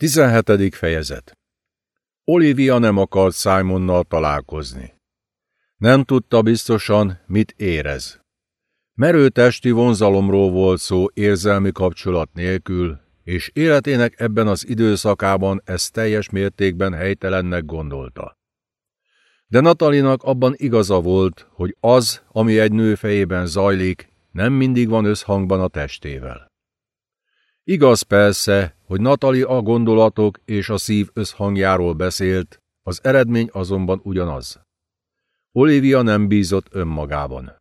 17. fejezet Olivia nem akart Simonnal találkozni. Nem tudta biztosan, mit érez. Merő testi vonzalomról volt szó érzelmi kapcsolat nélkül, és életének ebben az időszakában ezt teljes mértékben helytelennek gondolta. De Natalinak abban igaza volt, hogy az, ami egy nő fejében zajlik, nem mindig van összhangban a testével. Igaz persze, hogy Natali a gondolatok és a szív összhangjáról beszélt, az eredmény azonban ugyanaz. Olivia nem bízott önmagában.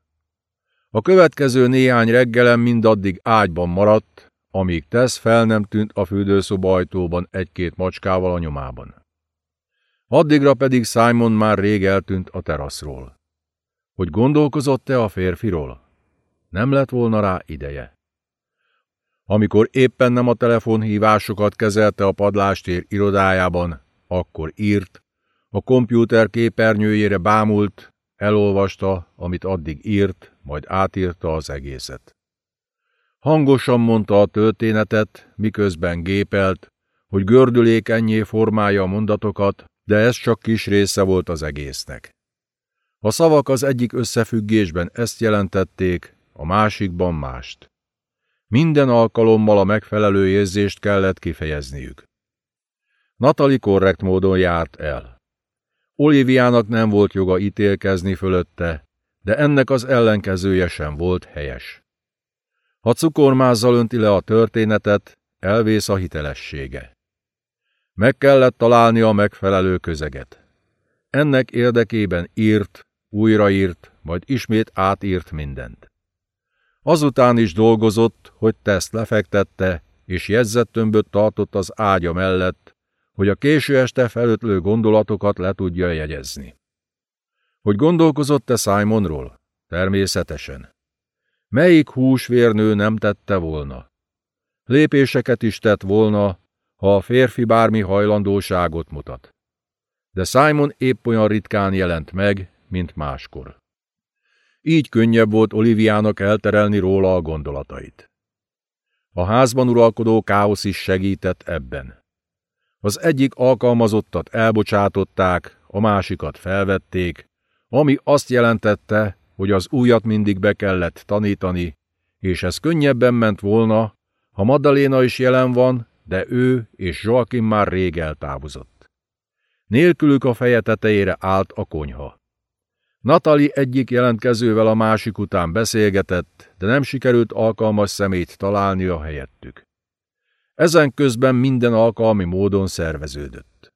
A következő néhány reggelen mindaddig ágyban maradt, amíg Tess fel nem tűnt a fürdőszoba ajtóban egy-két macskával a nyomában. Addigra pedig Simon már rég eltűnt a teraszról. Hogy gondolkozott-e a férfiról? Nem lett volna rá ideje. Amikor éppen nem a telefonhívásokat kezelte a padlástér irodájában, akkor írt, a kompjúter képernyőjére bámult, elolvasta, amit addig írt, majd átírta az egészet. Hangosan mondta a történetet, miközben gépelt, hogy gördülékenyé formálja a mondatokat, de ez csak kis része volt az egésznek. A szavak az egyik összefüggésben ezt jelentették, a másikban mást. Minden alkalommal a megfelelő érzést kellett kifejezniük. Natali korrekt módon járt el. Oliviának nem volt joga ítélkezni fölötte, de ennek az ellenkezője sem volt helyes. Ha cukormázzal önti le a történetet, elvész a hitelessége. Meg kellett találni a megfelelő közeget. Ennek érdekében írt, újraírt, majd ismét átírt mindent. Azután is dolgozott, hogy teszt lefektette, és jegyzettömböt tartott az ágya mellett, hogy a késő este felötlő gondolatokat le tudja jegyezni. Hogy gondolkozott-e Simonról? Természetesen. Melyik húsvérnő nem tette volna? Lépéseket is tett volna, ha a férfi bármi hajlandóságot mutat. De Simon épp olyan ritkán jelent meg, mint máskor. Így könnyebb volt Oliviának elterelni róla a gondolatait. A házban uralkodó káosz is segített ebben. Az egyik alkalmazottat elbocsátották, a másikat felvették, ami azt jelentette, hogy az újat mindig be kellett tanítani, és ez könnyebben ment volna, ha Maddaléna is jelen van, de ő és Joachim már rég eltávozott. Nélkülük a feje tetejére állt a konyha. Natali egyik jelentkezővel a másik után beszélgetett, de nem sikerült alkalmas szemét találni a helyettük. Ezen közben minden alkalmi módon szerveződött.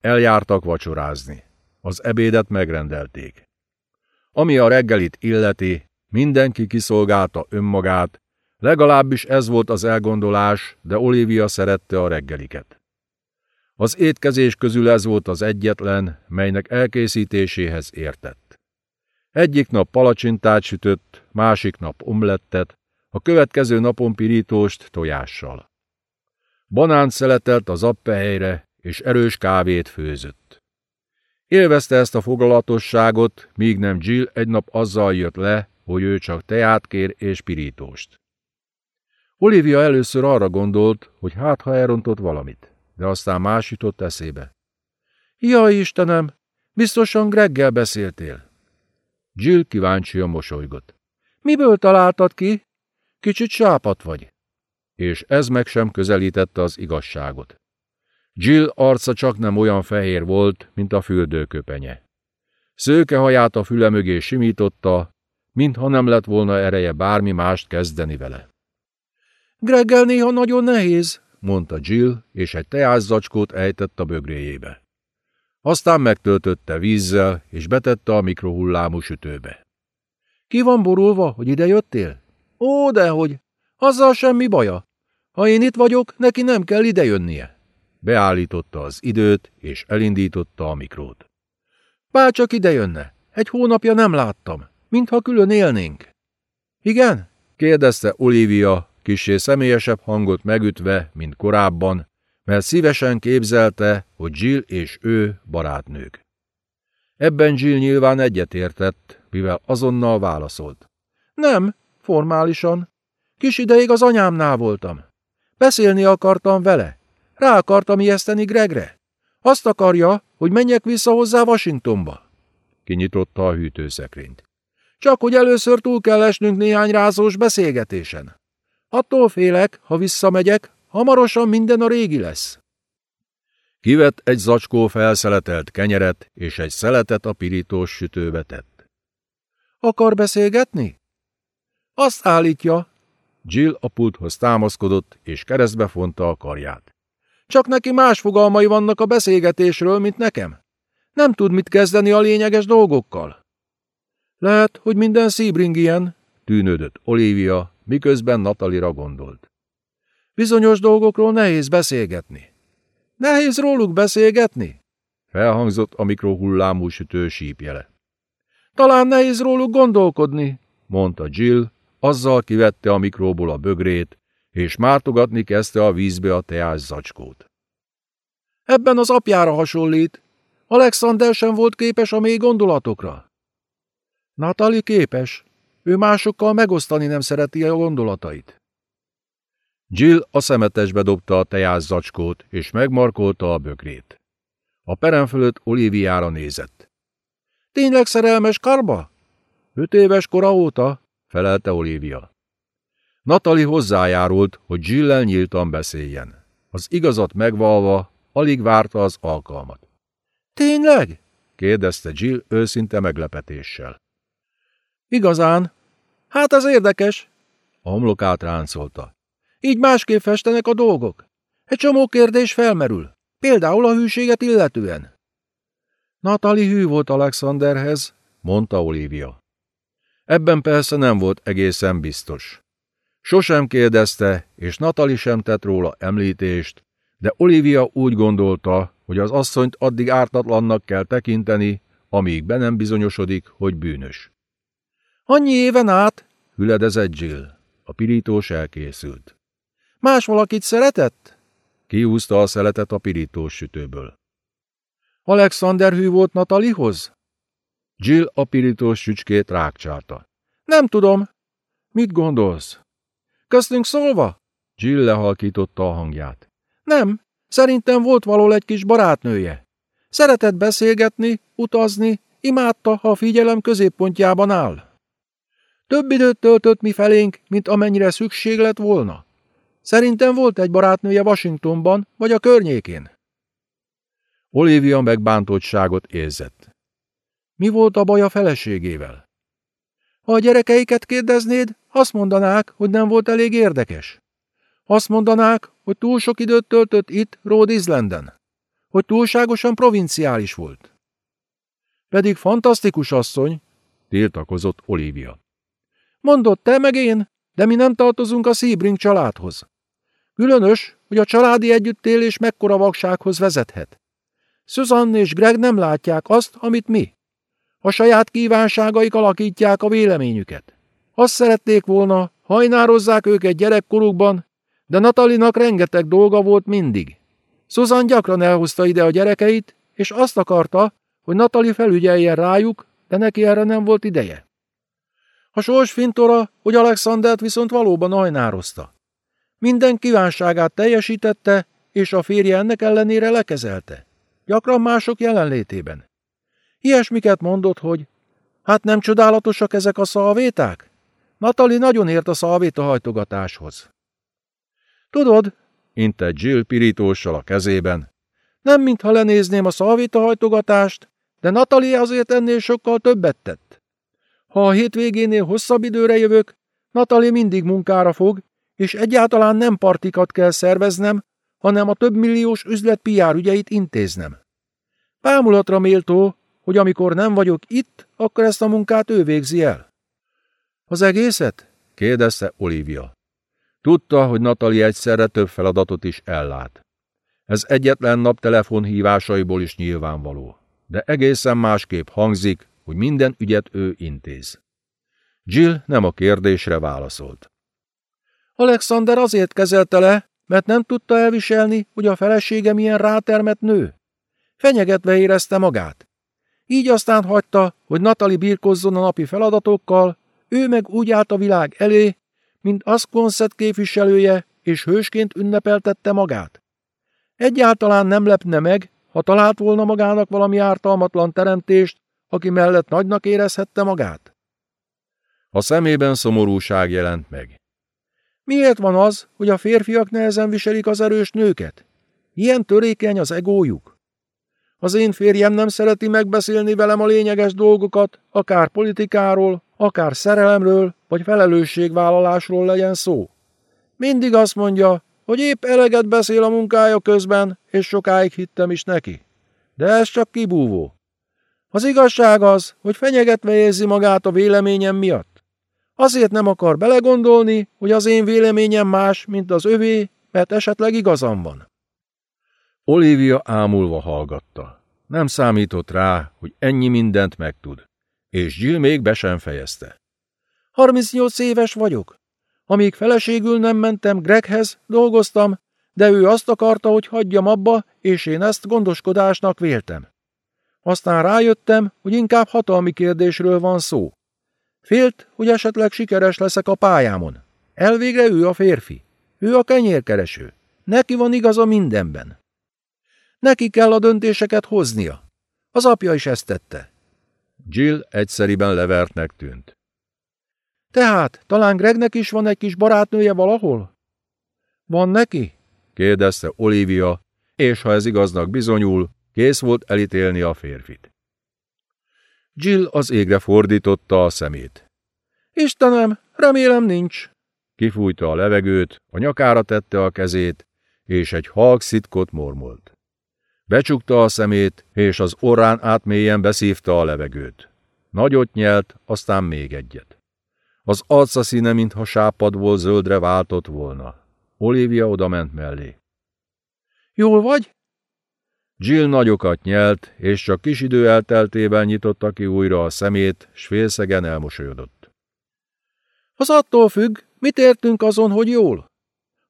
Eljártak vacsorázni. Az ebédet megrendelték. Ami a reggelit illeti, mindenki kiszolgálta önmagát, legalábbis ez volt az elgondolás, de Olivia szerette a reggeliket. Az étkezés közül ez volt az egyetlen, melynek elkészítéséhez értett. Egyik nap palacsintát sütött, másik nap omlettet, a következő napon pirítóst tojással. Banánt szeletelt az appehelyre, és erős kávét főzött. Élvezte ezt a foglalatosságot, míg nem Jill egy nap azzal jött le, hogy ő csak teát kér és pirítóst. Olivia először arra gondolt, hogy hát ha elrontott valamit, de aztán más jutott eszébe. Jaj, Istenem, biztosan Greggel beszéltél. Jill kíváncsian mosolygott. Miből találtad ki? Kicsit sápat vagy. És ez meg sem közelítette az igazságot. Jill arca csak nem olyan fehér volt, mint a fürdőköpenye. Szőke haját a füle mögé simította, mintha nem lett volna ereje bármi mást kezdeni vele. Greggel néha nagyon nehéz, mondta Jill, és egy teászacskót ejtett a bögréjébe. Aztán megtöltötte vízzel, és betette a mikrohullámú sütőbe. Ki van borulva, hogy ide jöttél? Ó, dehogy! Azzal semmi baja. Ha én itt vagyok, neki nem kell ide jönnie. Beállította az időt, és elindította a mikrót. Bárcsak ide jönne. Egy hónapja nem láttam, mintha külön élnénk. Igen? kérdezte Olivia, kisé személyesebb hangot megütve, mint korábban, mert szívesen képzelte, hogy Jill és ő barátnők. Ebben Jill nyilván egyetértett, mivel azonnal válaszolt. Nem, formálisan. Kis ideig az anyámnál voltam. Beszélni akartam vele. Rá akartam ijeszteni Gregre. Azt akarja, hogy menjek vissza hozzá Washingtonba. Kinyitotta a hűtőszekrényt. Csak hogy először túl kell esnünk néhány rázós beszélgetésen. Attól félek, ha visszamegyek, hamarosan minden a régi lesz. Kivett egy zacskó elszeletelt kenyeret, és egy szeletet a pirítós sütőbe tett. Akar beszélgetni? Azt állítja. Jill a pulthoz támaszkodott, és keresztbe fonta a karját. Csak neki más fogalmai vannak a beszélgetésről, mint nekem. Nem tud mit kezdeni a lényeges dolgokkal. Lehet, hogy minden szíbring ilyen, tűnődött Olivia, miközben Natalira gondolt. Bizonyos dolgokról nehéz beszélgetni. Nehéz róluk beszélgetni? Felhangzott a mikrohullámú sütő sípjele. Talán nehéz róluk gondolkodni, mondta Jill, azzal kivette a mikróból a bögrét, és mártogatni kezdte a vízbe a teás zacskót. Ebben az apjára hasonlít. Alexander sem volt képes a mély gondolatokra. Natali képes. Ő másokkal megosztani nem szereti a gondolatait. Jill a szemetesbe dobta a teás zacskót, és megmarkolta a bögrét. A perem fölött Oliviára nézett. Tényleg szerelmes Karba? Öt éves kora óta, felelte Olivia. Natali hozzájárult, hogy Jill-el nyíltan beszéljen. Az igazat megvalva, alig várta az alkalmat. Tényleg? kérdezte Jill őszinte meglepetéssel. Igazán? Hát ez érdekes. A homlokát ráncolta. Így másképp festenek a dolgok. Egy csomó kérdés felmerül. Például a hűséget illetően. Natali hű volt Alexanderhez, mondta Olivia. Ebben persze nem volt egészen biztos. Sosem kérdezte, és Natali sem tett róla említést, de Olivia úgy gondolta, hogy az asszonyt addig ártatlannak kell tekinteni, amíg be nem bizonyosodik, hogy bűnös. Annyi éven át? Hüledezett Jill. A pirítós elkészült. Más valakit szeretett? Kiúzta a szeletet a pirítós sütőből. Alexander hű volt Natalihoz? Jill a pirítós sücskét rákcsálta. Nem tudom. Mit gondolsz? Köztünk szólva? Jill lehalkította a hangját. Nem, szerintem volt való egy kis barátnője. Szeretett beszélgetni, utazni, imádta, ha a figyelem középpontjában áll. Több időt töltött mi felénk, mint amennyire szükség lett volna. Szerintem volt egy barátnője Washingtonban, vagy a környékén. Olivia megbántottságot érzett. Mi volt a baj a feleségével? Ha a gyerekeiket kérdeznéd, azt mondanák, hogy nem volt elég érdekes. Azt mondanák, hogy túl sok időt töltött itt, Rhode Islanden. Hogy túlságosan provinciális volt. Pedig fantasztikus asszony, tiltakozott Olivia. Mondott te meg én, de mi nem tartozunk a Sebring családhoz. Különös, hogy a családi együttélés mekkora vaksághoz vezethet. Susan és Greg nem látják azt, amit mi. A saját kívánságaik alakítják a véleményüket. Azt szerették volna, hajnározzák őket gyerekkorukban, de Natalinak rengeteg dolga volt mindig. Susan gyakran elhozta ide a gyerekeit, és azt akarta, hogy Natali felügyeljen rájuk, de neki erre nem volt ideje. A sors fintora, hogy Alexandert viszont valóban ajnározta. Minden kívánságát teljesítette, és a férje ennek ellenére lekezelte. Gyakran mások jelenlétében. Ilyesmiket mondott, hogy hát nem csodálatosak ezek a szalvéták? Natali nagyon ért a szalvéta hajtogatáshoz. Tudod, intett Jill pirítóssal a kezében, nem mintha lenézném a szalvéta hajtogatást, de Natali azért ennél sokkal többet tett. Ha a hétvégénél hosszabb időre jövök, Natali mindig munkára fog, és egyáltalán nem partikat kell szerveznem, hanem a több milliós üzlet PR ügyeit intéznem. Pámulatra méltó, hogy amikor nem vagyok itt, akkor ezt a munkát ő végzi el. Az egészet? kérdezte Olivia. Tudta, hogy Natali egyszerre több feladatot is ellát. Ez egyetlen nap telefonhívásaiból is nyilvánvaló, de egészen másképp hangzik, hogy minden ügyet ő intéz. Jill nem a kérdésre válaszolt. Alexander azért kezelte le, mert nem tudta elviselni, hogy a felesége milyen rátermet nő. Fenyegetve érezte magát. Így aztán hagyta, hogy Natali birkozzon a napi feladatokkal, ő meg úgy állt a világ elé, mint Asconset képviselője, és hősként ünnepeltette magát. Egyáltalán nem lepne meg, ha talált volna magának valami ártalmatlan teremtést, aki mellett nagynak érezhette magát. A szemében szomorúság jelent meg. Miért van az, hogy a férfiak nehezen viselik az erős nőket? Ilyen törékeny az egójuk. Az én férjem nem szereti megbeszélni velem a lényeges dolgokat, akár politikáról, akár szerelemről, vagy felelősségvállalásról legyen szó. Mindig azt mondja, hogy épp eleget beszél a munkája közben, és sokáig hittem is neki. De ez csak kibúvó. Az igazság az, hogy fenyegetve érzi magát a véleményem miatt. Azért nem akar belegondolni, hogy az én véleményem más, mint az övé, mert esetleg igazam van. Olivia ámulva hallgatta. Nem számított rá, hogy ennyi mindent megtud, és Jill még be sem fejezte. 38 éves vagyok. Amíg feleségül nem mentem Greghez, dolgoztam, de ő azt akarta, hogy hagyjam abba, és én ezt gondoskodásnak véltem. Aztán rájöttem, hogy inkább hatalmi kérdésről van szó. Félt, hogy esetleg sikeres leszek a pályámon. Elvégre ő a férfi. Ő a kenyérkereső. Neki van igaza mindenben. Neki kell a döntéseket hoznia. Az apja is ezt tette. Jill egyszeriben levertnek tűnt. Tehát, talán Gregnek is van egy kis barátnője valahol? Van neki? kérdezte Olivia, és ha ez igaznak bizonyul, kész volt elítélni a férfit. Jill az égre fordította a szemét. Istenem, remélem nincs. Kifújta a levegőt, a nyakára tette a kezét, és egy halk szitkot mormolt. Becsukta a szemét, és az orrán átmélyen beszívta a levegőt. Nagyot nyelt, aztán még egyet. Az arca színe, mintha sápadból zöldre váltott volna. Olivia odament mellé. Jól vagy? Jill nagyokat nyelt, és csak kis idő elteltével nyitotta ki újra a szemét, s félszegen elmosolyodott. Az attól függ, mit értünk azon, hogy jól?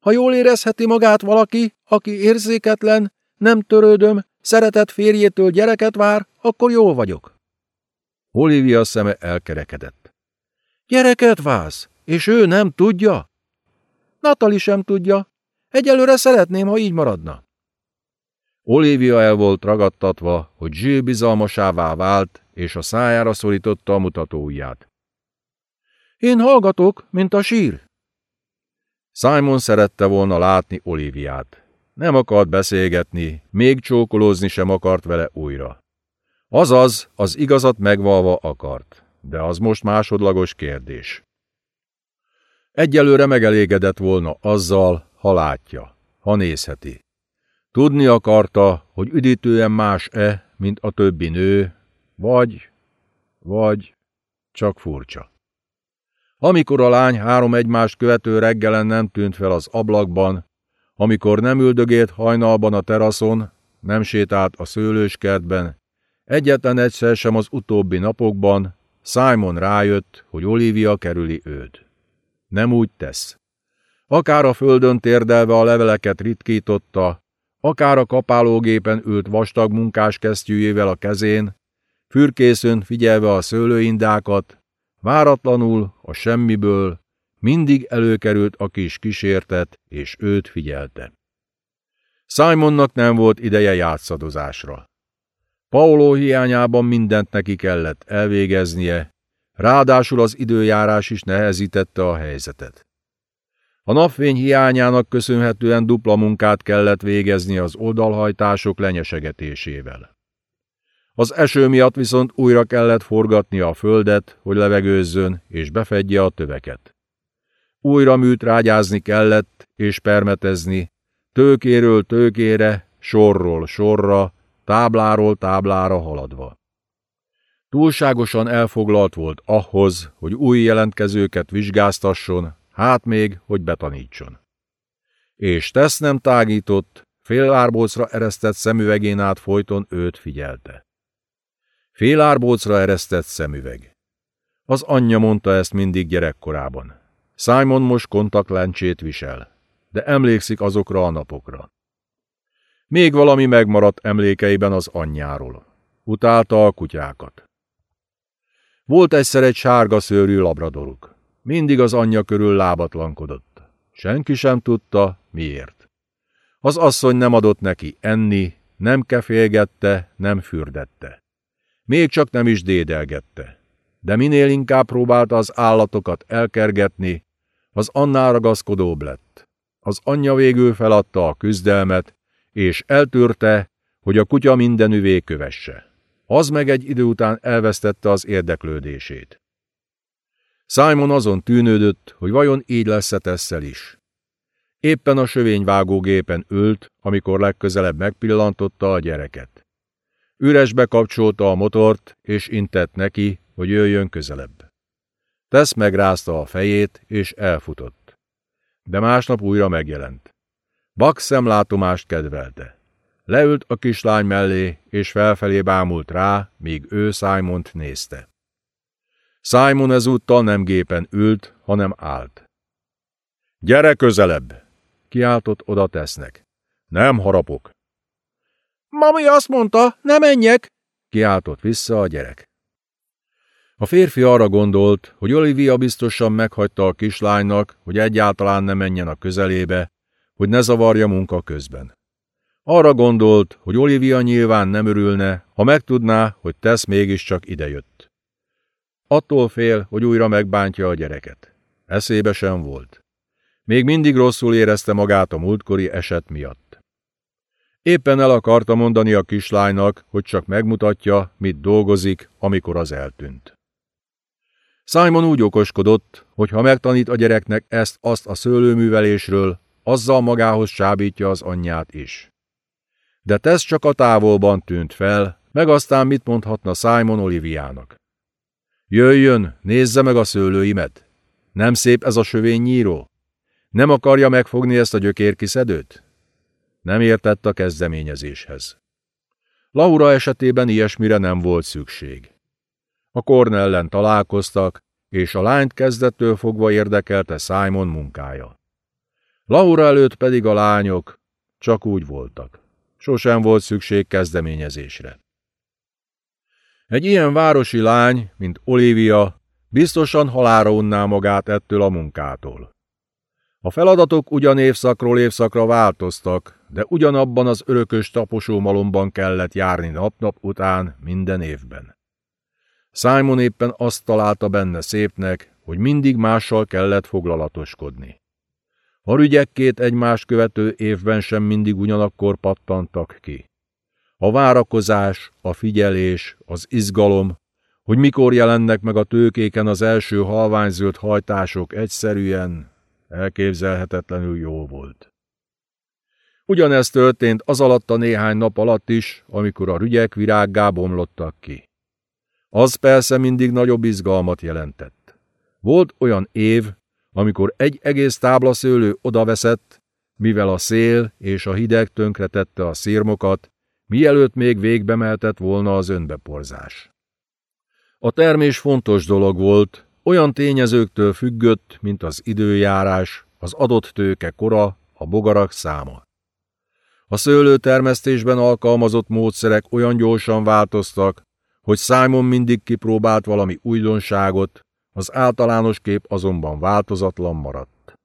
Ha jól érezheti magát valaki, aki érzéketlen, nem törődöm, szeretett férjétől gyereket vár, akkor jól vagyok. Olivia szeme elkerekedett. Gyereket váz, és ő nem tudja? Natali sem tudja. Egyelőre szeretném, ha így maradna. Olivia el volt ragadtatva, hogy Jill bizalmasává vált, és a szájára szorította a mutatóujját. Én hallgatok, mint a sír. Simon szerette volna látni Oliviát. Nem akart beszélgetni, még csókolózni sem akart vele újra. Azaz, az igazat megvalva akart, de az most másodlagos kérdés. Egyelőre megelégedett volna azzal, ha látja, ha nézheti. Tudni akarta, hogy üdítően más-e, mint a többi nő, vagy, vagy csak furcsa. Amikor a lány három egymást követő reggelen nem tűnt fel az ablakban, amikor nem üldögélt hajnalban a teraszon, nem sétált a szőlőskertben, egyetlen egyszer sem az utóbbi napokban, Simon rájött, hogy Olivia kerüli őt. Nem úgy tesz. Akár a földön térdelve a leveleket ritkította, akár a kapálógépen ült vastag munkáskesztyűjével a kezén, fürkészön figyelve a szőlőindákat, váratlanul, a semmiből, mindig előkerült a kis kísértet, és őt figyelte. Simonnak nem volt ideje játszadozásra. Paolo hiányában mindent neki kellett elvégeznie, ráadásul az időjárás is nehezítette a helyzetet. A napfény hiányának köszönhetően dupla munkát kellett végezni az oldalhajtások lenyesegetésével. Az eső miatt viszont újra kellett forgatni a földet, hogy levegőzzön és befedje a töveket. Újra műt rágyázni kellett és permetezni, tőkéről tőkére, sorról sorra, tábláról táblára haladva. Túlságosan elfoglalt volt ahhoz, hogy új jelentkezőket vizsgáztasson, hát még, hogy betanítson. És tesz nem tágított, félárbócra eresztett szemüvegén át folyton őt figyelte. Félárbócra eresztett szemüveg. Az anyja mondta ezt mindig gyerekkorában. Simon most kontaktlencsét visel, de emlékszik azokra a napokra. Még valami megmaradt emlékeiben az anyjáról. Utálta a kutyákat. Volt egyszer egy sárga szőrű labradoruk. Mindig az anyja körül lábatlankodott. Senki sem tudta, miért. Az asszony nem adott neki enni, nem kefélgette, nem fürdette. Még csak nem is dédelgette. De minél inkább próbálta az állatokat elkergetni, az annál ragaszkodóbb lett. Az anyja végül feladta a küzdelmet, és eltűrte, hogy a kutya mindenüvé kövesse. Az meg egy idő után elvesztette az érdeklődését. Simon azon tűnődött, hogy vajon így lesz-e tesszel is. Éppen a sövényvágógépen ült, amikor legközelebb megpillantotta a gyereket. Üresbe kapcsolta a motort, és intett neki, hogy jöjjön közelebb. Tesz megrázta a fejét, és elfutott. De másnap újra megjelent. Bak szemlátomást kedvelte. Leült a kislány mellé, és felfelé bámult rá, míg ő Simont nézte. Simon ezúttal nem gépen ült, hanem állt. Gyere közelebb! kiáltott oda tesznek. Nem harapok. Mami azt mondta, ne menjek! kiáltott vissza a gyerek. A férfi arra gondolt, hogy Olivia biztosan meghagyta a kislánynak, hogy egyáltalán ne menjen a közelébe, hogy ne zavarja munka közben. Arra gondolt, hogy Olivia nyilván nem örülne, ha megtudná, hogy Tesz mégiscsak idejött. Attól fél, hogy újra megbántja a gyereket. Eszébe sem volt. Még mindig rosszul érezte magát a múltkori eset miatt. Éppen el akarta mondani a kislánynak, hogy csak megmutatja, mit dolgozik, amikor az eltűnt. Simon úgy okoskodott, hogy ha megtanít a gyereknek ezt-azt a szőlőművelésről, azzal magához csábítja az anyját is. De Tess csak a távolban tűnt fel, meg aztán mit mondhatna Simon Oliviának. Jöjjön, nézze meg a szőlőimet! Nem szép ez a sövénynyíró? Nem akarja megfogni ezt a gyökérkiszedőt? Nem értett a kezdeményezéshez. Laura esetében ilyesmire nem volt szükség. A Cornellen találkoztak, és a lányt kezdettől fogva érdekelte Simon munkája. Laura előtt pedig a lányok csak úgy voltak. Sosem volt szükség kezdeményezésre. Egy ilyen városi lány, mint Olivia, biztosan halára unná magát ettől a munkától. A feladatok ugyan évszakról évszakra változtak, de ugyanabban az örökös taposó malomban kellett járni nap-nap után minden évben. Simon éppen azt találta benne szépnek, hogy mindig mással kellett foglalatoskodni. A rügyek két egymást követő évben sem mindig ugyanakkor pattantak ki. A várakozás, a figyelés, az izgalom, hogy mikor jelennek meg a tőkéken az első halványzöld hajtások egyszerűen, elképzelhetetlenül jó volt. Ugyanezt történt az alatt a néhány nap alatt is, amikor a rügyek virággá bomlottak ki. Az persze mindig nagyobb izgalmat jelentett. Volt olyan év, amikor egy egész tábla szőlő odaveszett, mivel a szél és a hideg tönkretette a szírmokat, mielőtt még végbe mehetett volna az önbeporzás. A termés fontos dolog volt, olyan tényezőktől függött, mint az időjárás, az adott tőke kora, a bogarak száma. A szőlőtermesztésben alkalmazott módszerek olyan gyorsan változtak, hogy Simon mindig kipróbált valami újdonságot, az általános kép azonban változatlan maradt.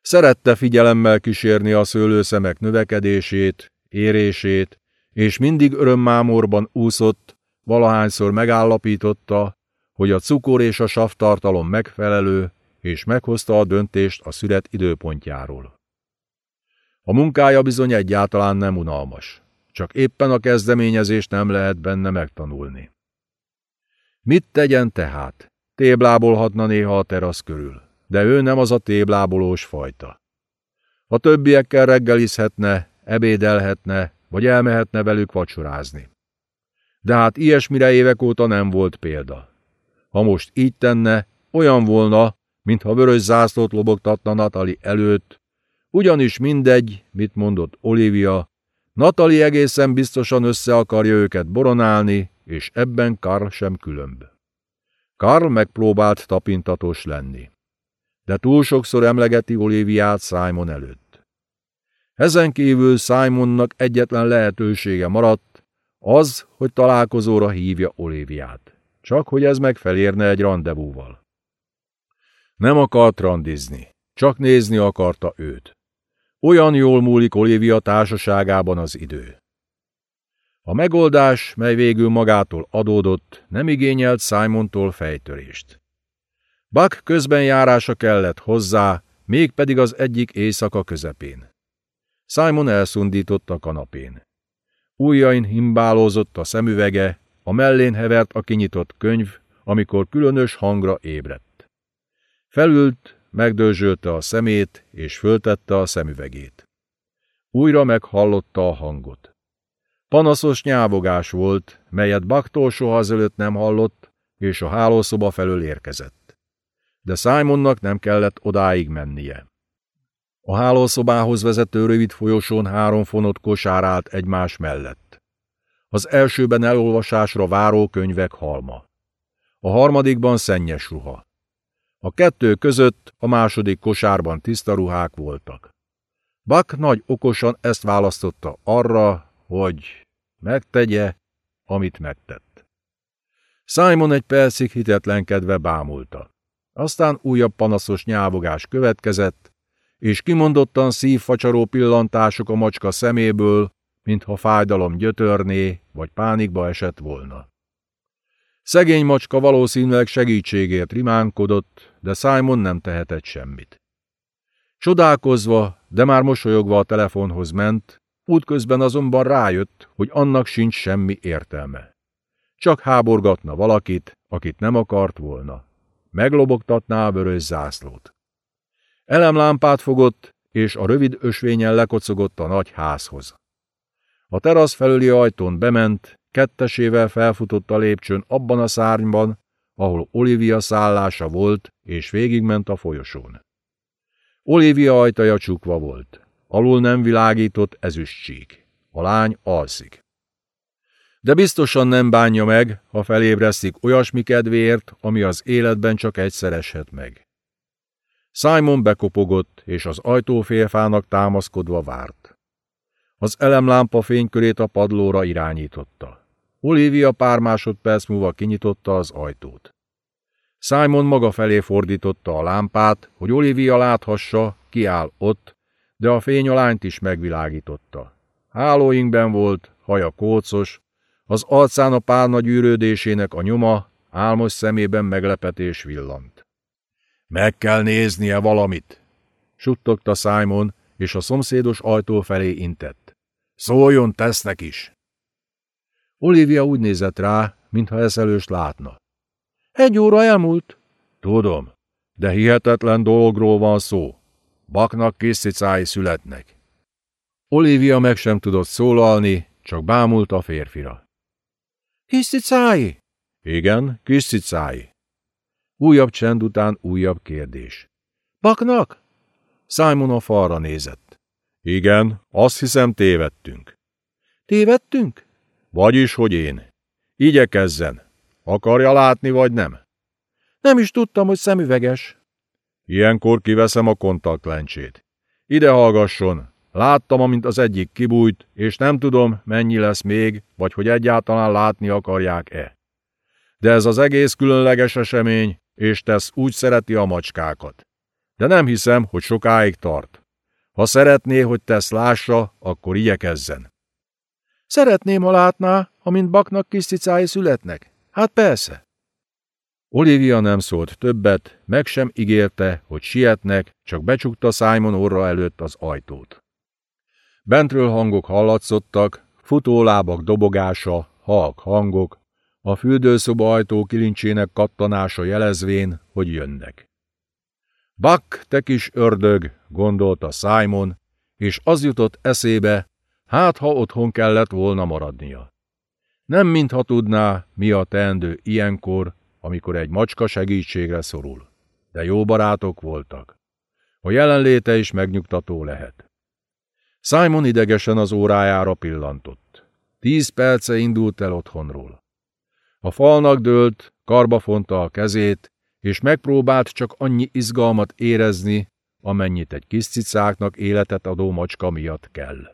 Szerette figyelemmel kísérni a szőlőszemek növekedését, érését, és mindig örömmámorban úszott, valahányszor megállapította, hogy a cukor és a savtartalom megfelelő, és meghozta a döntést a szület időpontjáról. A munkája bizony egyáltalán nem unalmas, csak éppen a kezdeményezést nem lehet benne megtanulni. Mit tegyen tehát? Téblábolhatna néha a terasz körül, de ő nem az a téblábolós fajta. A többiekkel reggelizhetne, ebédelhetne, vagy elmehetne velük vacsorázni. De hát ilyesmire évek óta nem volt példa. Ha most így tenne, olyan volna, mintha vörös zászlót lobogtatna Natali előtt, ugyanis mindegy, mit mondott Olivia, Natali egészen biztosan össze akarja őket boronálni, és ebben Karl sem különb. Karl megpróbált tapintatos lenni. De túl sokszor emlegeti Oliviát Simon előtt. Ezen kívül Simonnak egyetlen lehetősége maradt, az, hogy találkozóra hívja Oliviát. Csak hogy ez megfelérne egy rendezvúval. Nem akart randizni, csak nézni akarta őt. Olyan jól múlik Olivia társaságában az idő. A megoldás, mely végül magától adódott, nem igényelt Simontól fejtörést. Buck közbenjárása kellett hozzá, mégpedig az egyik éjszaka közepén. Simon elszundított a kanapén. Újjain himbálózott a szemüvege, a mellén hevert a kinyitott könyv, amikor különös hangra ébredt. Felült, megdőzsölte a szemét, és föltette a szemüvegét. Újra meghallotta a hangot. Panaszos nyávogás volt, melyet Baktól soha azelőtt nem hallott, és a hálószoba felől érkezett. De Simonnak nem kellett odáig mennie. A hálószobához vezető rövid folyosón három fonott kosár állt egymás mellett. Az elsőben elolvasásra váró könyvek halma. A harmadikban szennyes ruha. A kettő között a második kosárban tiszta ruhák voltak. Buck nagy okosan ezt választotta arra, hogy megtegye, amit megtett. Simon egy percig hitetlenkedve bámulta. Aztán újabb panaszos nyávogás következett, és kimondottan szívfacsaró pillantások a macska szeméből, mintha fájdalom gyötörné, vagy pánikba esett volna. Szegény macska valószínűleg segítségért rimánkodott, de Simon nem tehetett semmit. Csodálkozva, de már mosolyogva a telefonhoz ment, útközben azonban rájött, hogy annak sincs semmi értelme. Csak háborgatna valakit, akit nem akart volna. Meglobogtatná a vörös zászlót. Elemlámpát fogott, és a rövid ösvényen lekocogott a nagy házhoz. A terasz felüli ajtón bement, kettesével felfutott a lépcsőn abban a szárnyban, ahol Olivia szállása volt, és végigment a folyosón. Olivia ajtaja csukva volt. Alul nem világított ezüstcsík. A lány alszik. De biztosan nem bánja meg, ha felébresztik olyasmi kedvéért, ami az életben csak egyszer eshet meg. Simon bekopogott, és az ajtófélfának támaszkodva várt. Az elemlámpa fénykörét a padlóra irányította. Olivia pár másodperc múlva kinyitotta az ajtót. Simon maga felé fordította a lámpát, hogy Olivia láthassa, ki áll ott, de a fény a lányt is megvilágította. Hálóinkben volt, haja kócos, az arcán a párna gyűrődésének a nyoma, álmos szemében meglepetés villant. Meg kell néznie valamit, suttogta Simon, és a szomszédos ajtó felé intett. Szóljon tesznek is! Olivia úgy nézett rá, mintha eszelőst látna. Egy óra elmúlt. Tudom, de hihetetlen dologról van szó. Baknak kis cicái születnek. Olivia meg sem tudott szólalni, csak bámult a férfira. Kis cicái? Igen, kis cicái. Újabb csend után újabb kérdés. Baknak? Simon a falra nézett. Igen, azt hiszem tévedtünk. Tévedtünk? Vagyis, hogy én. Igyekezzen. Akarja látni, vagy nem? Nem is tudtam, hogy szemüveges. Ilyenkor kiveszem a kontaktlencsét. Ide hallgasson. Láttam, amint az egyik kibújt, és nem tudom, mennyi lesz még, vagy hogy egyáltalán látni akarják-e. De ez az egész különleges esemény, és tesz úgy szereti a macskákat. De nem hiszem, hogy sokáig tart. Ha szeretné, hogy tesz lássa, akkor igyekezzen. Szeretném, ha látná, amint baknak kis cicái születnek. Hát persze. Olivia nem szólt többet, meg sem ígérte, hogy sietnek, csak becsukta Simon orra előtt az ajtót. Bentről hangok hallatszottak, futólábak dobogása, halk hangok, a fürdőszoba ajtó kilincsének kattanása jelezvén, hogy jönnek. Buck, te kis ördög, gondolta Simon, és az jutott eszébe, hát ha otthon kellett volna maradnia. Nem mintha tudná, mi a teendő ilyenkor, amikor egy macska segítségre szorul. De jó barátok voltak. A jelenléte is megnyugtató lehet. Simon idegesen az órájára pillantott. Tíz perce indult el otthonról. A falnak dőlt, karbafonta a kezét, és megpróbált csak annyi izgalmat érezni, amennyit egy kis cicáknak életet adó macska miatt kell.